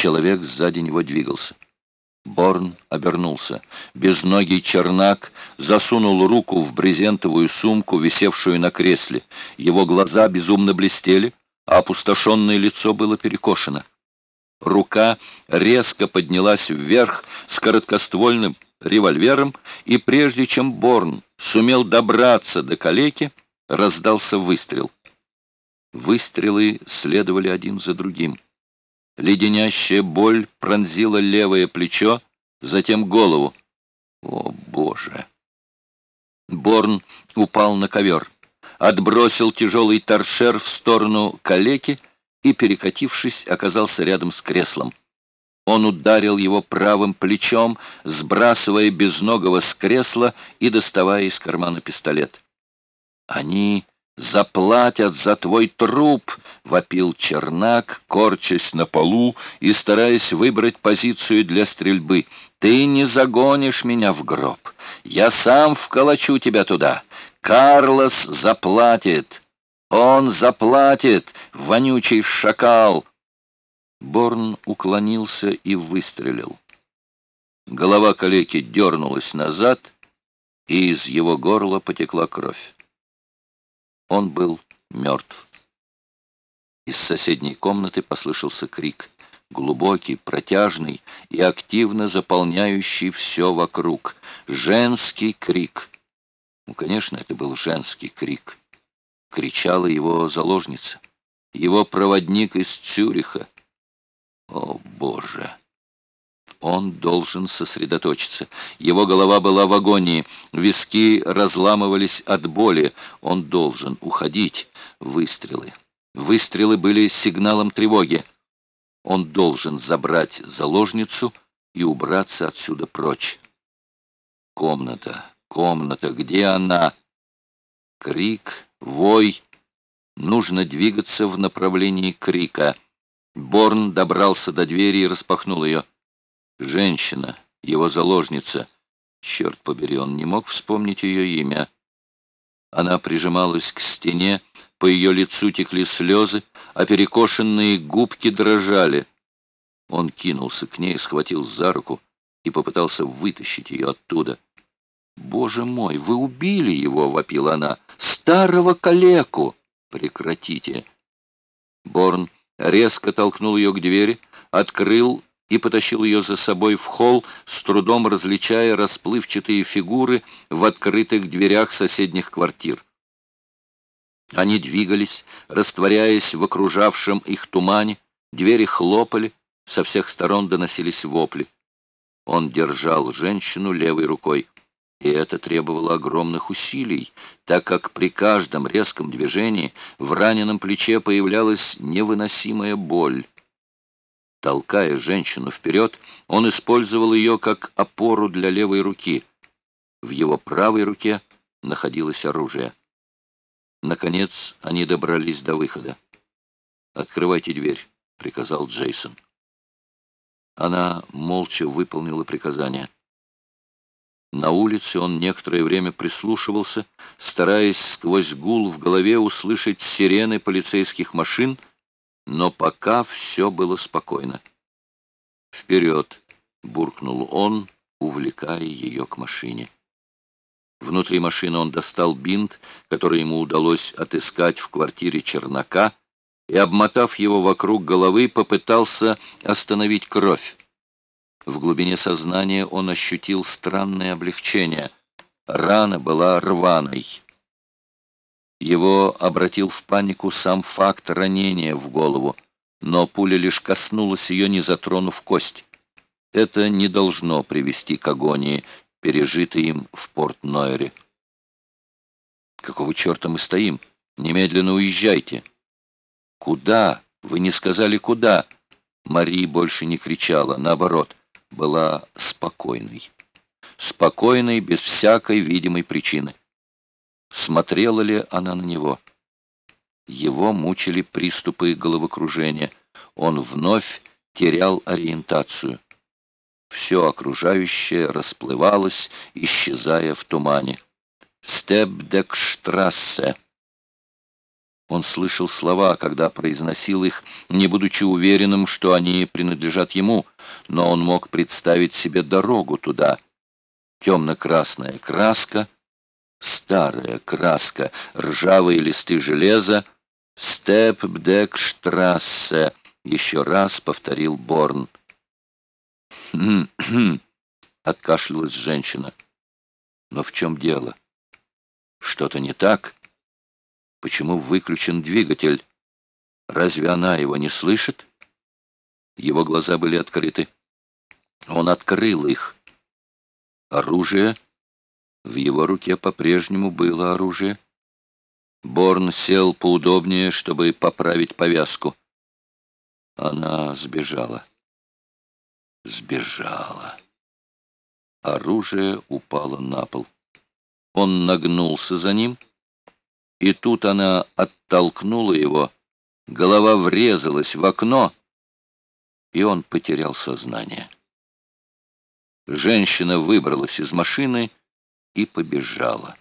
Человек сзади него двигался. Борн обернулся. Безногий чернак засунул руку в брезентовую сумку, висевшую на кресле. Его глаза безумно блестели, а опустошенное лицо было перекошено. Рука резко поднялась вверх с короткоствольным револьвером, и прежде чем Борн сумел добраться до калеки, раздался выстрел. Выстрелы следовали один за другим. Леденящая боль пронзила левое плечо, затем голову. О, Боже! Борн упал на ковер, отбросил тяжелый торшер в сторону калеки и, перекатившись, оказался рядом с креслом. Он ударил его правым плечом, сбрасывая безногого с кресла и доставая из кармана пистолет. «Они заплатят за твой труп!» — вопил Чернак, корчась на полу и стараясь выбрать позицию для стрельбы. «Ты не загонишь меня в гроб. Я сам вколочу тебя туда. Карлос заплатит. Он заплатит, вонючий шакал!» Борн уклонился и выстрелил. Голова калеки дернулась назад, и из его горла потекла кровь. Он был мертв. Из соседней комнаты послышался крик, глубокий, протяжный и активно заполняющий все вокруг. Женский крик. Ну, конечно, это был женский крик. Кричала его заложница, его проводник из Цюриха. О, Боже! Он должен сосредоточиться. Его голова была в агонии, виски разламывались от боли. Он должен уходить. Выстрелы. Выстрелы были сигналом тревоги. Он должен забрать заложницу и убраться отсюда прочь. Комната, комната, где она? Крик, вой. Нужно двигаться в направлении крика. Борн добрался до двери и распахнул ее. Женщина, его заложница. Черт побери, он не мог вспомнить ее имя. Она прижималась к стене, по ее лицу текли слезы, а перекошенные губки дрожали. Он кинулся к ней, схватил за руку и попытался вытащить ее оттуда. «Боже мой, вы убили его!» — вопила она. «Старого калеку!» «Прекратите!» Борн резко толкнул ее к двери, открыл и потащил ее за собой в холл, с трудом различая расплывчатые фигуры в открытых дверях соседних квартир. Они двигались, растворяясь в окружавшем их тумане, двери хлопали, со всех сторон доносились вопли. Он держал женщину левой рукой, и это требовало огромных усилий, так как при каждом резком движении в раненом плече появлялась невыносимая боль. Толкая женщину вперед, он использовал ее как опору для левой руки. В его правой руке находилось оружие. Наконец они добрались до выхода. «Открывайте дверь», — приказал Джейсон. Она молча выполнила приказание. На улице он некоторое время прислушивался, стараясь сквозь гул в голове услышать сирены полицейских машин — но пока все было спокойно. «Вперед!» — буркнул он, увлекая ее к машине. Внутри машины он достал бинт, который ему удалось отыскать в квартире Чернака, и, обмотав его вокруг головы, попытался остановить кровь. В глубине сознания он ощутил странное облегчение. Рана была рваной. Его обратил в панику сам факт ранения в голову, но пуля лишь коснулась ее, не затронув кость. Это не должно привести к агонии, пережитой им в Порт-Нойере. «Какого черта мы стоим? Немедленно уезжайте!» «Куда? Вы не сказали, куда?» Мари больше не кричала, наоборот, была спокойной. Спокойной, без всякой видимой причины. Смотрела ли она на него? Его мучили приступы головокружения. Он вновь терял ориентацию. Все окружающее расплывалось, исчезая в тумане. Стебдекштрассе. Он слышал слова, когда произносил их, не будучи уверенным, что они принадлежат ему, но он мог представить себе дорогу туда. Темно-красная краска, старая краска, ржавые листы железа, «Степ-бдек-штрассе», — еще раз повторил Борн. «Хм-хм», — откашлялась женщина. «Но в чем дело? Что-то не так?» Почему выключен двигатель? Разве она его не слышит? Его глаза были открыты. Он открыл их. Оружие? В его руке по-прежнему было оружие. Борн сел поудобнее, чтобы поправить повязку. Она сбежала. Сбежала. Оружие упало на пол. Он нагнулся за ним — и тут она оттолкнула его, голова врезалась в окно, и он потерял сознание. Женщина выбралась из машины и побежала.